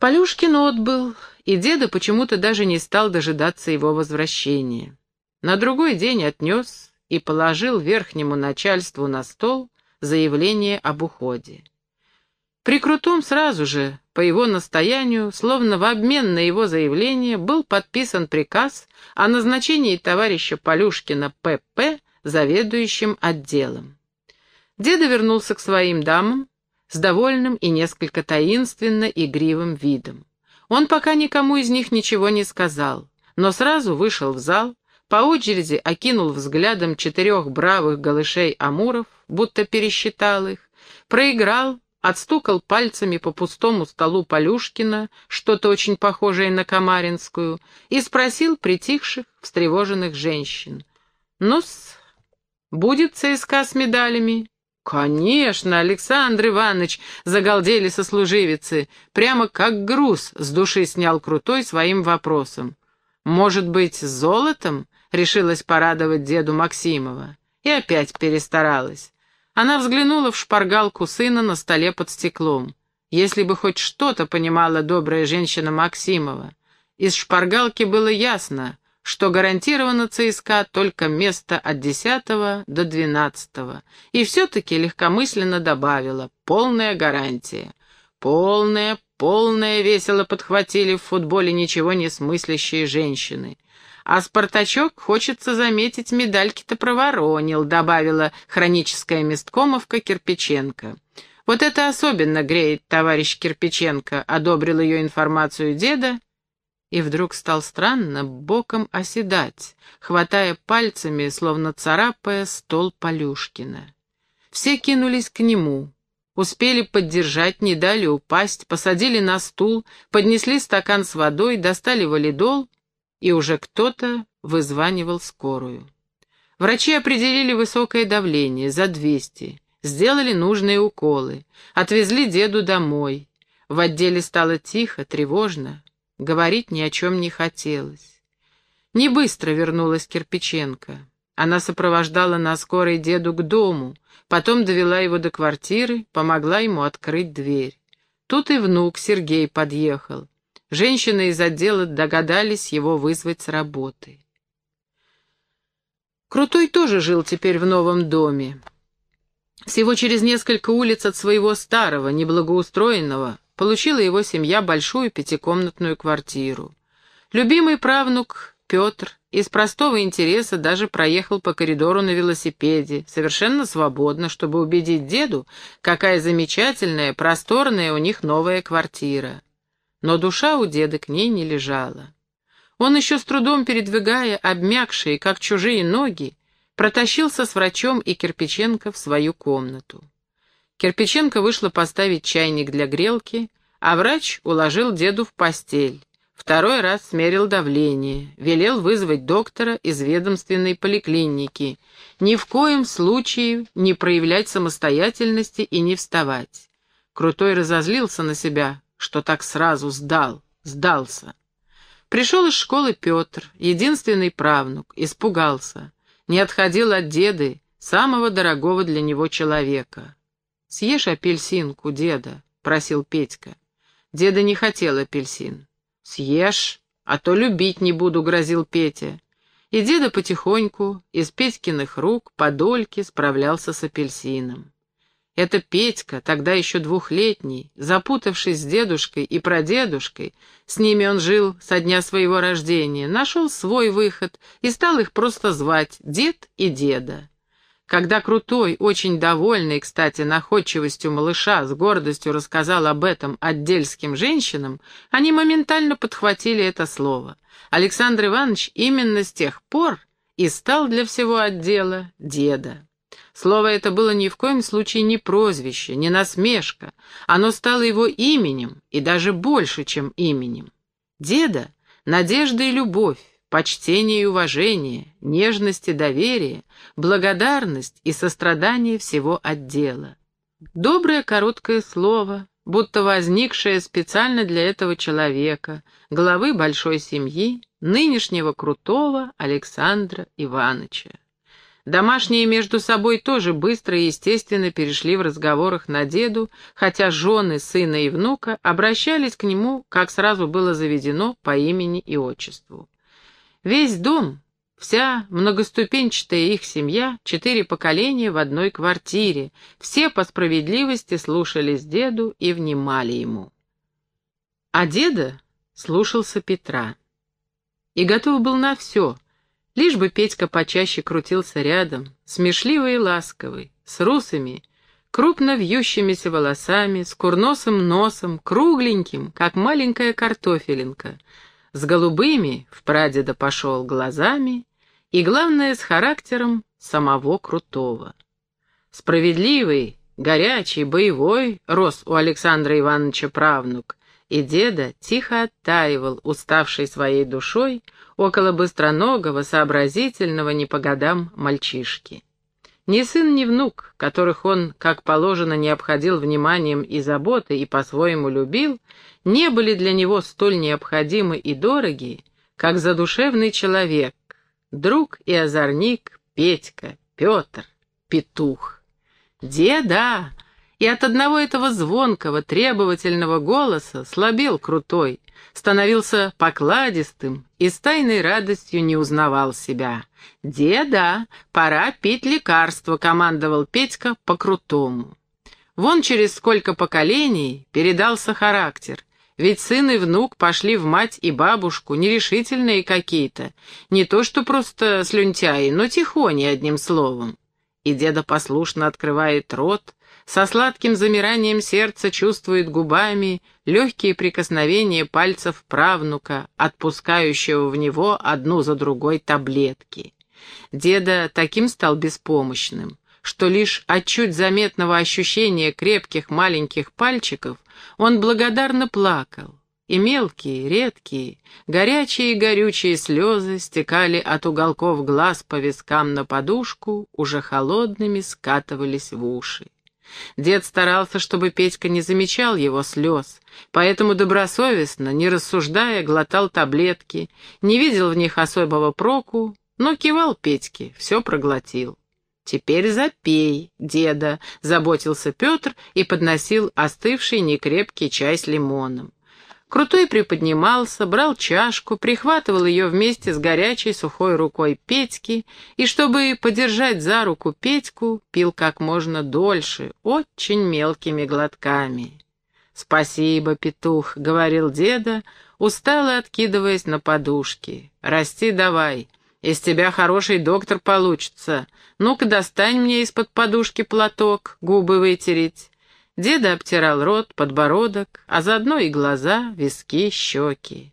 Полюшкин отбыл, и деда почему-то даже не стал дожидаться его возвращения. На другой день отнес и положил верхнему начальству на стол заявление об уходе. При Крутом сразу же, по его настоянию, словно в обмен на его заявление, был подписан приказ о назначении товарища Полюшкина П.П. заведующим отделом. Деда вернулся к своим дамам с довольным и несколько таинственно игривым видом. Он пока никому из них ничего не сказал, но сразу вышел в зал, по очереди окинул взглядом четырех бравых голышей Амуров, будто пересчитал их, проиграл, отстукал пальцами по пустому столу Полюшкина, что-то очень похожее на Камаринскую, и спросил притихших, встревоженных женщин. «Ну-с, будет ЦСКА с медалями?» «Конечно, Александр Иванович!» — загалдели сослуживицы. Прямо как груз с души снял Крутой своим вопросом. «Может быть, с золотом?» — решилась порадовать деду Максимова. И опять перестаралась. Она взглянула в шпаргалку сына на столе под стеклом. Если бы хоть что-то понимала добрая женщина Максимова. Из шпаргалки было ясно, что гарантировано ЦСКА только место от 10 до 12, и все-таки легкомысленно добавила «полная гарантия». «Полная, полная» весело подхватили в футболе ничего не смыслящие женщины. А Спартачок, хочется заметить, медальки-то проворонил, добавила хроническая месткомовка Кирпиченко. Вот это особенно греет товарищ Кирпиченко, одобрил ее информацию деда и вдруг стал странно боком оседать, хватая пальцами, словно царапая стол Полюшкина. Все кинулись к нему, успели поддержать, не дали упасть, посадили на стул, поднесли стакан с водой, достали валидол — и уже кто-то вызванивал скорую. Врачи определили высокое давление, за 200, сделали нужные уколы, отвезли деду домой. В отделе стало тихо, тревожно, говорить ни о чем не хотелось. Не быстро вернулась Кирпиченко. Она сопровождала на скорой деду к дому, потом довела его до квартиры, помогла ему открыть дверь. Тут и внук Сергей подъехал. Женщины из отдела догадались его вызвать с работы. Крутой тоже жил теперь в новом доме. Всего через несколько улиц от своего старого, неблагоустроенного, получила его семья большую пятикомнатную квартиру. Любимый правнук Петр из простого интереса даже проехал по коридору на велосипеде, совершенно свободно, чтобы убедить деду, какая замечательная, просторная у них новая квартира но душа у деда к ней не лежала. Он еще с трудом передвигая обмякшие, как чужие ноги, протащился с врачом и Кирпиченко в свою комнату. Кирпиченко вышла поставить чайник для грелки, а врач уложил деду в постель. Второй раз смерил давление, велел вызвать доктора из ведомственной поликлиники, ни в коем случае не проявлять самостоятельности и не вставать. Крутой разозлился на себя, что так сразу сдал, сдался. Пришел из школы Петр, единственный правнук, испугался, не отходил от деды, самого дорогого для него человека. «Съешь апельсинку, деда», — просил Петька. Деда не хотел апельсин. «Съешь, а то любить не буду», — грозил Петя. И деда потихоньку из Петькиных рук подольки справлялся с апельсином. Это Петька, тогда еще двухлетний, запутавшись с дедушкой и прадедушкой, с ними он жил со дня своего рождения, нашел свой выход и стал их просто звать дед и деда. Когда Крутой, очень довольный, кстати, находчивостью малыша, с гордостью рассказал об этом отдельским женщинам, они моментально подхватили это слово. Александр Иванович именно с тех пор и стал для всего отдела деда. Слово это было ни в коем случае не прозвище, не насмешка. Оно стало его именем, и даже больше, чем именем. Деда — надежда и любовь, почтение и уважение, нежность и доверие, благодарность и сострадание всего отдела. Доброе короткое слово, будто возникшее специально для этого человека, главы большой семьи, нынешнего крутого Александра Ивановича. Домашние между собой тоже быстро и естественно перешли в разговорах на деду, хотя жены, сына и внука обращались к нему, как сразу было заведено, по имени и отчеству. Весь дом, вся многоступенчатая их семья, четыре поколения в одной квартире, все по справедливости слушались деду и внимали ему. А деда слушался Петра и готов был на все — Лишь бы Петька почаще крутился рядом, смешливый и ласковый, с русыми, крупно вьющимися волосами, с курносым носом, кругленьким, как маленькая картофелинка, с голубыми, в прадеда пошел, глазами и, главное, с характером самого Крутого. Справедливый, горячий, боевой рос у Александра Ивановича правнук, и деда тихо оттаивал, уставший своей душой, около быстроногого, сообразительного не по годам мальчишки. Ни сын, ни внук, которых он, как положено, не обходил вниманием и заботой и по-своему любил, не были для него столь необходимы и дороги, как задушевный человек, друг и озорник Петька, Петр, Петух. Деда! И от одного этого звонкого, требовательного голоса слабел крутой, становился покладистым и с тайной радостью не узнавал себя. «Деда, пора пить лекарство», — командовал Петька по-крутому. Вон через сколько поколений передался характер. Ведь сын и внук пошли в мать и бабушку, нерешительные какие-то. Не то что просто слюнтяи, но тихони, одним словом. И деда послушно открывает рот, со сладким замиранием сердца чувствует губами легкие прикосновения пальцев правнука, отпускающего в него одну за другой таблетки. Деда таким стал беспомощным, что лишь от чуть заметного ощущения крепких маленьких пальчиков он благодарно плакал, и мелкие, редкие, горячие и горючие слезы стекали от уголков глаз по вискам на подушку, уже холодными скатывались в уши. Дед старался, чтобы Петька не замечал его слез, поэтому добросовестно, не рассуждая, глотал таблетки, не видел в них особого проку, но кивал Петьке, все проглотил. «Теперь запей, деда», — заботился Петр и подносил остывший некрепкий чай с лимоном. Крутой приподнимался, брал чашку, прихватывал ее вместе с горячей сухой рукой Петьки и, чтобы подержать за руку Петьку, пил как можно дольше, очень мелкими глотками. «Спасибо, петух», — говорил деда, устало откидываясь на подушки. «Расти давай, из тебя хороший доктор получится. Ну-ка достань мне из-под подушки платок, губы вытереть». Деда обтирал рот, подбородок, а заодно и глаза, виски, щеки.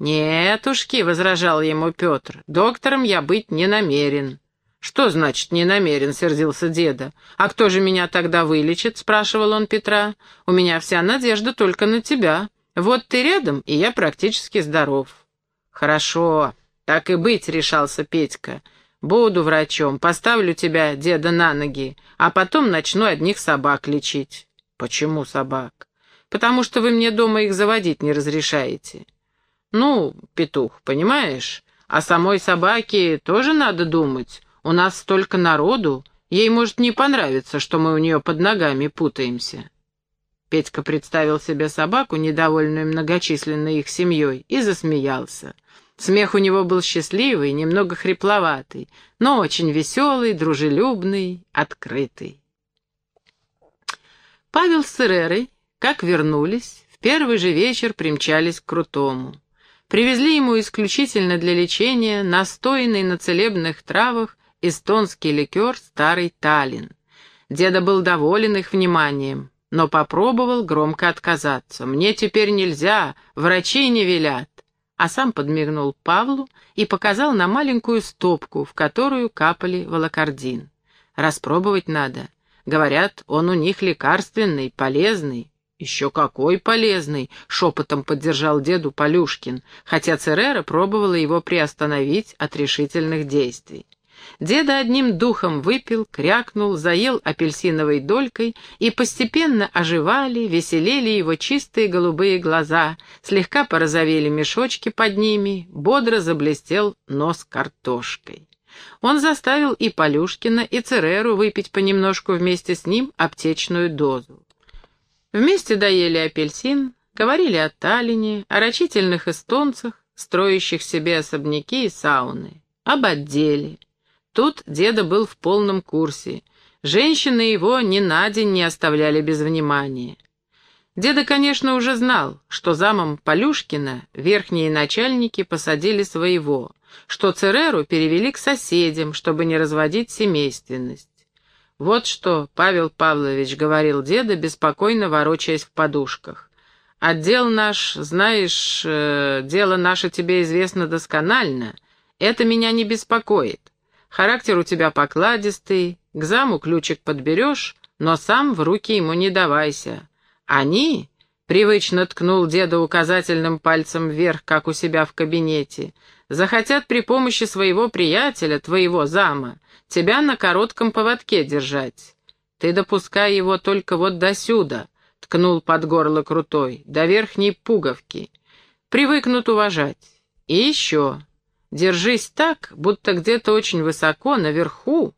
«Нетушки», — возражал ему Петр, — «доктором я быть не намерен». «Что значит не намерен?» — сердился деда. «А кто же меня тогда вылечит?» — спрашивал он Петра. «У меня вся надежда только на тебя. Вот ты рядом, и я практически здоров». «Хорошо, так и быть», — решался Петька. «Буду врачом, поставлю тебя, деда, на ноги, а потом начну одних собак лечить». «Почему собак?» «Потому что вы мне дома их заводить не разрешаете». «Ну, петух, понимаешь, о самой собаке тоже надо думать. У нас столько народу, ей может не понравиться, что мы у нее под ногами путаемся». Петька представил себе собаку, недовольную многочисленной их семьей, и засмеялся. Смех у него был счастливый, немного хрипловатый, но очень веселый, дружелюбный, открытый. Павел с Эрерой, как вернулись, в первый же вечер примчались к Крутому. Привезли ему исключительно для лечения настойный на целебных травах эстонский ликер «Старый Таллин». Деда был доволен их вниманием, но попробовал громко отказаться. «Мне теперь нельзя, врачи не велят». А сам подмигнул Павлу и показал на маленькую стопку, в которую капали волокордин. «Распробовать надо. Говорят, он у них лекарственный, полезный. «Еще какой полезный!» — шепотом поддержал деду Полюшкин, хотя Церера пробовала его приостановить от решительных действий. Деда одним духом выпил, крякнул, заел апельсиновой долькой, и постепенно оживали, веселели его чистые голубые глаза, слегка порозовели мешочки под ними, бодро заблестел нос картошкой. Он заставил и Полюшкина, и Цереру выпить понемножку вместе с ним аптечную дозу. Вместе доели апельсин, говорили о Таллине, о рачительных эстонцах, строящих себе особняки и сауны, об отделе. Тут деда был в полном курсе. Женщины его ни на день не оставляли без внимания. Деда, конечно, уже знал, что замом Полюшкина верхние начальники посадили своего, что Цереру перевели к соседям, чтобы не разводить семейственность. Вот что Павел Павлович говорил деда, беспокойно ворочаясь в подушках. «Отдел наш, знаешь, э, дело наше тебе известно досконально. Это меня не беспокоит. Характер у тебя покладистый, к заму ключик подберешь, но сам в руки ему не давайся. Они, — привычно ткнул деда указательным пальцем вверх, как у себя в кабинете, — захотят при помощи своего приятеля, твоего зама, тебя на коротком поводке держать. Ты допускай его только вот досюда, — ткнул под горло крутой, — до верхней пуговки. Привыкнут уважать. И еще, держись так, будто где-то очень высоко, наверху,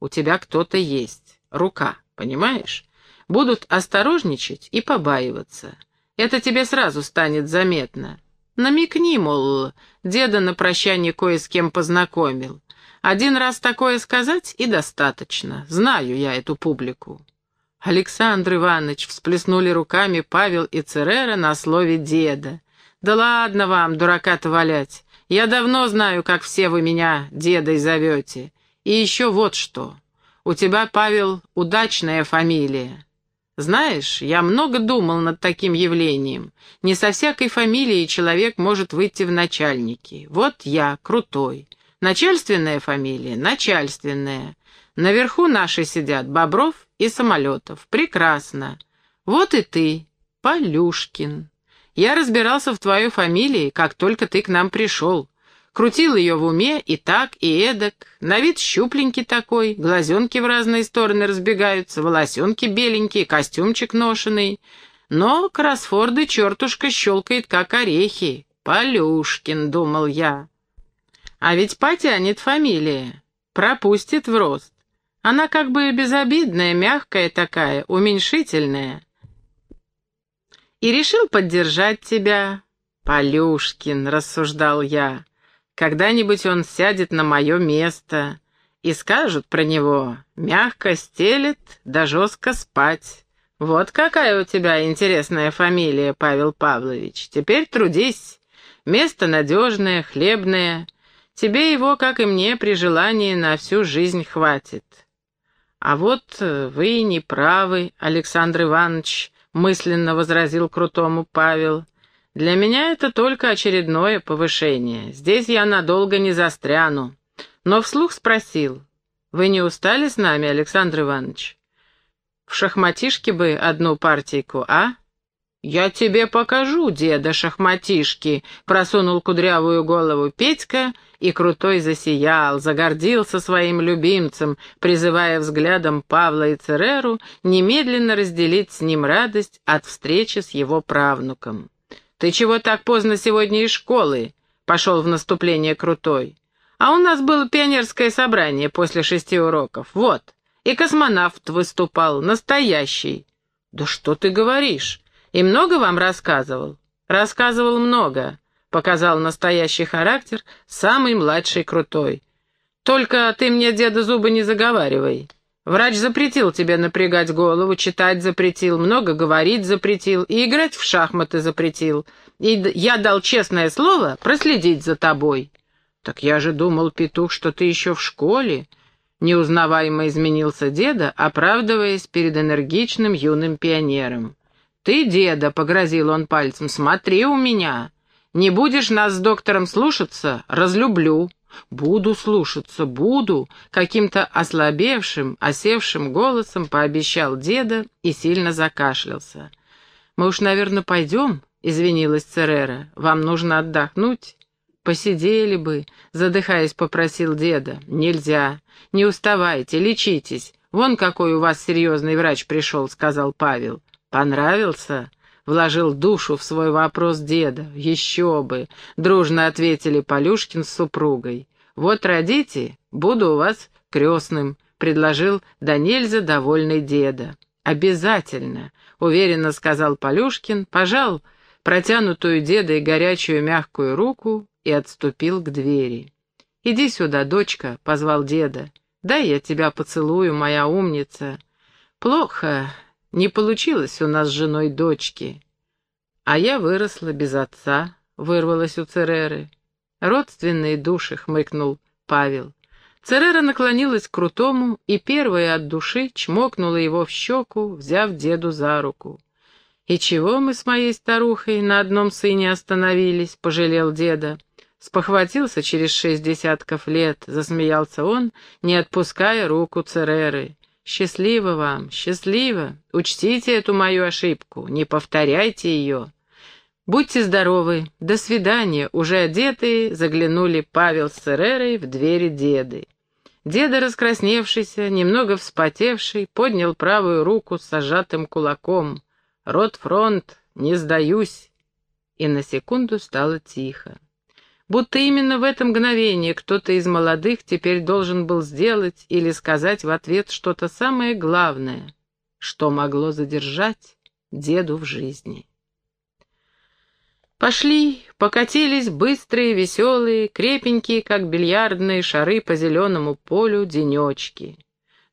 у тебя кто-то есть, рука, понимаешь? Будут осторожничать и побаиваться. Это тебе сразу станет заметно. Намекни, мол, деда на прощание кое с кем познакомил. Один раз такое сказать и достаточно. Знаю я эту публику. Александр Иванович всплеснули руками Павел и Церера на слове «деда». «Да ладно вам, дурака-то валять. Я давно знаю, как все вы меня дедой зовете. И еще вот что. У тебя, Павел, удачная фамилия. Знаешь, я много думал над таким явлением. Не со всякой фамилией человек может выйти в начальники. Вот я, крутой. Начальственная фамилия? Начальственная. Наверху наши сидят Бобров и Самолетов. Прекрасно. Вот и ты, Полюшкин. Я разбирался в твоей фамилии, как только ты к нам пришел. Крутил ее в уме и так, и эдак. На вид щупленький такой, глазенки в разные стороны разбегаются, волосенки беленькие, костюмчик ношеный. Но кроссфорды чертушка щелкает, как орехи. Полюшкин, думал я. А ведь потянет фамилия, пропустит в рост. Она как бы безобидная, мягкая такая, уменьшительная. И решил поддержать тебя. Полюшкин, рассуждал я. Когда-нибудь он сядет на мое место, и скажут про него «мягко стелет, да жестко спать». Вот какая у тебя интересная фамилия, Павел Павлович. Теперь трудись. Место надежное, хлебное. Тебе его, как и мне, при желании на всю жизнь хватит. А вот э, вы не правы, Александр Иванович, мысленно возразил крутому Павел. Для меня это только очередное повышение. Здесь я надолго не застряну. Но вслух спросил. Вы не устали с нами, Александр Иванович? В шахматишке бы одну партийку, а? «Я тебе покажу, деда, шахматишки!» — просунул кудрявую голову Петька и крутой засиял, загордился своим любимцем, призывая взглядом Павла и Цереру немедленно разделить с ним радость от встречи с его правнуком. «Ты чего так поздно сегодня из школы?» — пошел в наступление Крутой. «А у нас было пионерское собрание после шести уроков. Вот. И космонавт выступал, настоящий». «Да что ты говоришь? И много вам рассказывал?» «Рассказывал много», — показал настоящий характер самый младший Крутой. «Только ты мне, деда, зубы не заговаривай». Врач запретил тебе напрягать голову, читать запретил, много говорить запретил и играть в шахматы запретил. И я дал честное слово проследить за тобой. Так я же думал, петух, что ты еще в школе. Неузнаваемо изменился деда, оправдываясь перед энергичным юным пионером. «Ты, деда», — погрозил он пальцем, — «смотри у меня. Не будешь нас с доктором слушаться — разлюблю». «Буду слушаться, буду», — каким-то ослабевшим, осевшим голосом пообещал деда и сильно закашлялся. «Мы уж, наверное, пойдем», — извинилась Церера. «Вам нужно отдохнуть». «Посидели бы», — задыхаясь, попросил деда. «Нельзя. Не уставайте, лечитесь. Вон какой у вас серьезный врач пришел», — сказал Павел. «Понравился?» Вложил душу в свой вопрос деда. «Еще бы!» — дружно ответили Полюшкин с супругой. «Вот родите, буду у вас крестным», — предложил да нельзя довольный деда. «Обязательно», — уверенно сказал Полюшкин, пожал протянутую дедой горячую мягкую руку и отступил к двери. «Иди сюда, дочка», — позвал деда. «Дай я тебя поцелую, моя умница». «Плохо, не получилось у нас с женой дочки». «А я выросла без отца», — вырвалась у Цереры. «Родственные души», — хмыкнул Павел. Церера наклонилась к Крутому и первая от души чмокнула его в щеку, взяв деду за руку. «И чего мы с моей старухой на одном сыне остановились?» — пожалел деда. Спохватился через шесть десятков лет, засмеялся он, не отпуская руку Цереры. «Счастливо вам, счастливо! Учтите эту мою ошибку, не повторяйте ее!» «Будьте здоровы, до свидания!» Уже одетые заглянули Павел с Церерой в двери деды. Деда, раскрасневшийся, немного вспотевший, поднял правую руку с сжатым кулаком. «Рот фронт, не сдаюсь!» И на секунду стало тихо. Будто именно в это мгновение кто-то из молодых теперь должен был сделать или сказать в ответ что-то самое главное, что могло задержать деду в жизни. Пошли, покатились быстрые, веселые, крепенькие, как бильярдные шары по зеленому полю, денечки.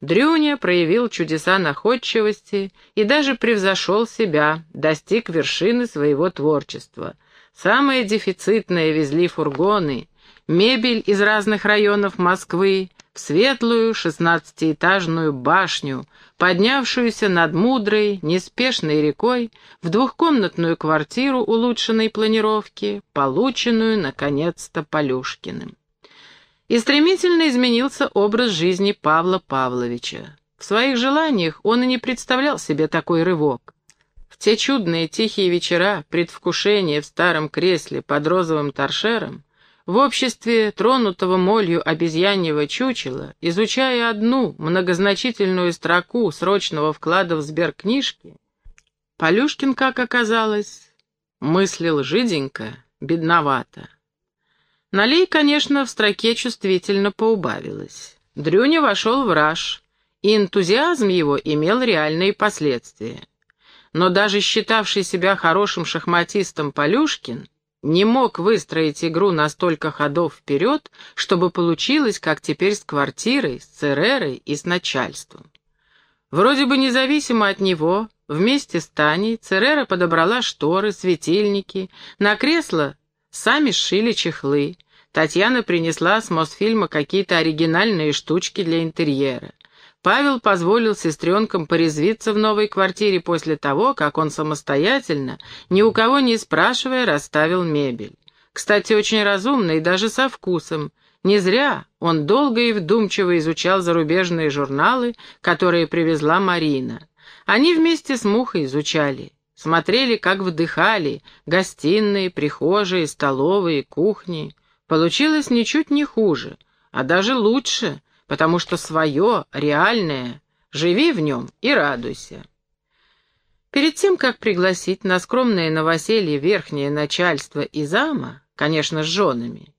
Дрюня проявил чудеса находчивости и даже превзошел себя, достиг вершины своего творчества. Самое дефицитное везли фургоны, мебель из разных районов Москвы, в светлую шестнадцатиэтажную башню, поднявшуюся над мудрой, неспешной рекой, в двухкомнатную квартиру улучшенной планировки, полученную, наконец-то, Полюшкиным. И стремительно изменился образ жизни Павла Павловича. В своих желаниях он и не представлял себе такой рывок. В те чудные тихие вечера, предвкушение в старом кресле под розовым торшером, в обществе тронутого молью обезьяньего чучела, изучая одну многозначительную строку срочного вклада в сберкнижки, Полюшкин, как оказалось, мыслил жиденько, бедновато. Налей, конечно, в строке чувствительно поубавилось. Дрюня вошел в раж, и энтузиазм его имел реальные последствия. Но даже считавший себя хорошим шахматистом Полюшкин не мог выстроить игру на столько ходов вперед, чтобы получилось, как теперь с квартирой, с Церерой и с начальством. Вроде бы независимо от него, вместе с Таней Церера подобрала шторы, светильники, на кресло сами сшили чехлы. Татьяна принесла с Мосфильма какие-то оригинальные штучки для интерьера. Павел позволил сестренкам порезвиться в новой квартире после того, как он самостоятельно, ни у кого не спрашивая, расставил мебель. Кстати, очень разумно и даже со вкусом. Не зря он долго и вдумчиво изучал зарубежные журналы, которые привезла Марина. Они вместе с Мухой изучали. Смотрели, как вдыхали, гостиные, прихожие, столовые, кухни. Получилось ничуть не хуже, а даже лучше, потому что свое, реальное, живи в нем и радуйся. Перед тем, как пригласить на скромное новоселье верхнее начальство и зама, конечно, с женами,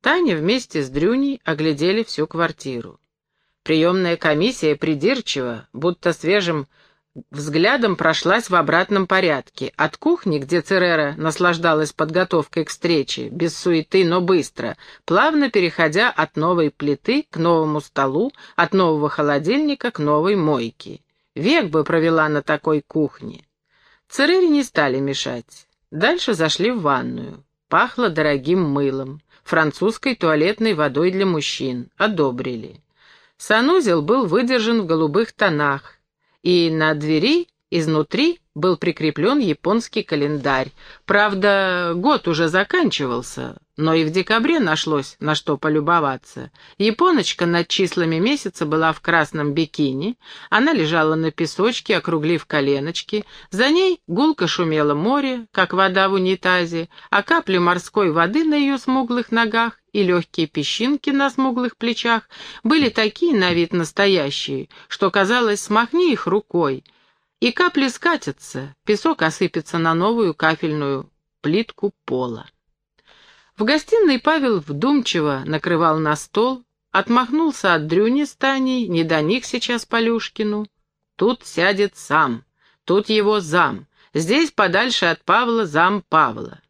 Таня вместе с Дрюней оглядели всю квартиру. Приемная комиссия придирчиво, будто свежим взглядом прошлась в обратном порядке. От кухни, где Церера наслаждалась подготовкой к встрече, без суеты, но быстро, плавно переходя от новой плиты к новому столу, от нового холодильника к новой мойке. Век бы провела на такой кухне. Церере не стали мешать. Дальше зашли в ванную. Пахло дорогим мылом, французской туалетной водой для мужчин. Одобрили. Санузел был выдержан в голубых тонах, и на двери изнутри был прикреплен японский календарь. Правда, год уже заканчивался, но и в декабре нашлось на что полюбоваться. Японочка над числами месяца была в красном бикини, она лежала на песочке, округлив коленочки, за ней гулко шумело море, как вода в унитазе, а капли морской воды на ее смуглых ногах и легкие песчинки на смуглых плечах были такие на вид настоящие, что казалось, смахни их рукой — и капли скатятся, песок осыпется на новую кафельную плитку пола. В гостиной Павел вдумчиво накрывал на стол, отмахнулся от Дрюни с Таней, не до них сейчас Полюшкину. Тут сядет сам, тут его зам, здесь подальше от Павла зам Павла.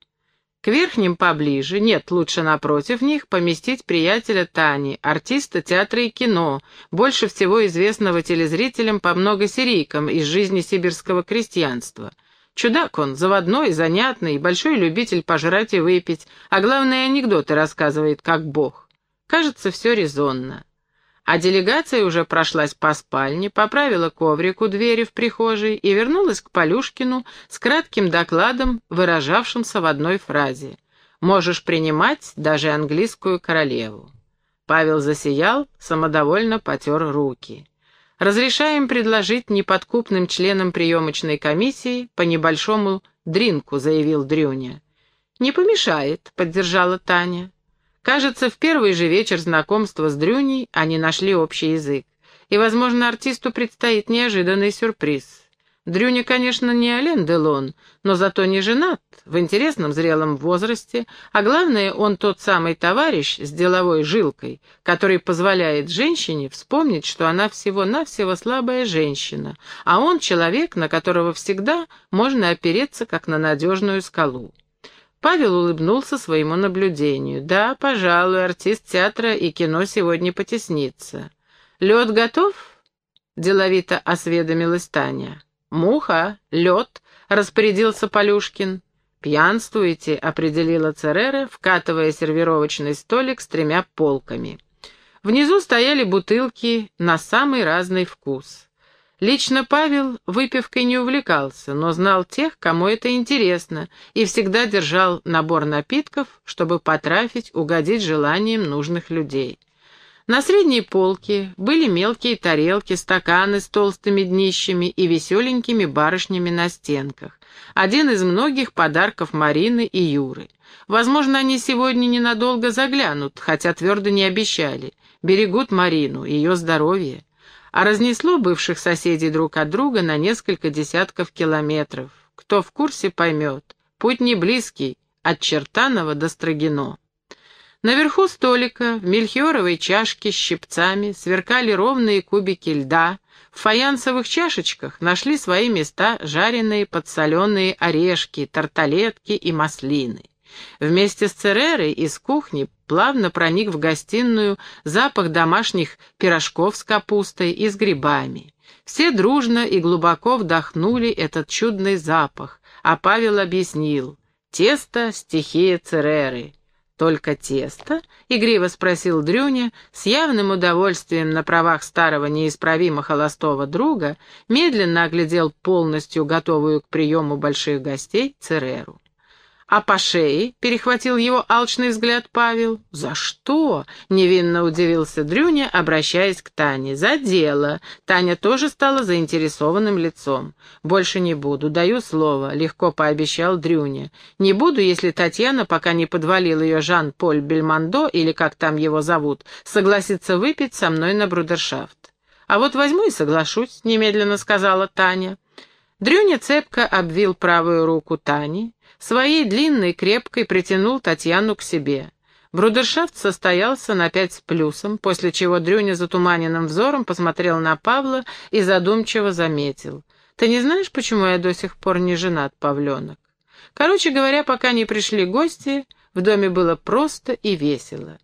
К верхним поближе, нет, лучше напротив них, поместить приятеля Тани, артиста театра и кино, больше всего известного телезрителям по многосерийкам из жизни сибирского крестьянства. Чудак он, заводной, занятный, большой любитель пожрать и выпить, а главное, анекдоты рассказывает, как бог. Кажется, все резонно. А делегация уже прошлась по спальне, поправила коврик у двери в прихожей и вернулась к Полюшкину с кратким докладом, выражавшимся в одной фразе. «Можешь принимать даже английскую королеву». Павел засиял, самодовольно потер руки. «Разрешаем предложить неподкупным членам приемочной комиссии по небольшому дринку», — заявил Дрюня. «Не помешает», — поддержала Таня. Кажется, в первый же вечер знакомства с Дрюней они нашли общий язык. И, возможно, артисту предстоит неожиданный сюрприз. Дрюня, конечно, не Ален Делон, но зато не женат, в интересном зрелом возрасте, а главное, он тот самый товарищ с деловой жилкой, который позволяет женщине вспомнить, что она всего-навсего слабая женщина, а он человек, на которого всегда можно опереться, как на надежную скалу. Павел улыбнулся своему наблюдению. «Да, пожалуй, артист театра и кино сегодня потеснится». «Лед готов?» — деловито осведомилась Таня. «Муха, лед», — распорядился Полюшкин. «Пьянствуете», — определила Церера, вкатывая сервировочный столик с тремя полками. Внизу стояли бутылки на самый разный вкус. Лично Павел выпивкой не увлекался, но знал тех, кому это интересно, и всегда держал набор напитков, чтобы потрафить, угодить желаниям нужных людей. На средней полке были мелкие тарелки, стаканы с толстыми днищами и веселенькими барышнями на стенках. Один из многих подарков Марины и Юры. Возможно, они сегодня ненадолго заглянут, хотя твердо не обещали. Берегут Марину, ее здоровье а разнесло бывших соседей друг от друга на несколько десятков километров. Кто в курсе, поймет. Путь не близкий, от Чертанова до Строгино. Наверху столика, в мельхиоровой чашке с щипцами, сверкали ровные кубики льда, в фаянсовых чашечках нашли свои места жареные подсоленые орешки, тарталетки и маслины. Вместе с Церерой из кухни плавно проник в гостиную запах домашних пирожков с капустой и с грибами. Все дружно и глубоко вдохнули этот чудный запах, а Павел объяснил — тесто — стихия Цереры. «Только тесто?» — игриво спросил Дрюня, с явным удовольствием на правах старого неисправимо холостого друга, медленно оглядел полностью готовую к приему больших гостей Цереру. «А по шее?» — перехватил его алчный взгляд Павел. «За что?» — невинно удивился Дрюня, обращаясь к Тане. «За дело». Таня тоже стала заинтересованным лицом. «Больше не буду, даю слово», — легко пообещал Дрюня. «Не буду, если Татьяна, пока не подвалил ее Жан-Поль Бельмондо, или как там его зовут, согласится выпить со мной на брудершафт». «А вот возьму и соглашусь», — немедленно сказала Таня. Дрюня цепко обвил правую руку Тани, своей длинной, крепкой притянул Татьяну к себе. Брудершафт состоялся на пять с плюсом, после чего Дрюня затуманенным взором посмотрел на Павла и задумчиво заметил. «Ты не знаешь, почему я до сих пор не женат, Павленок?» Короче говоря, пока не пришли гости, в доме было просто и весело.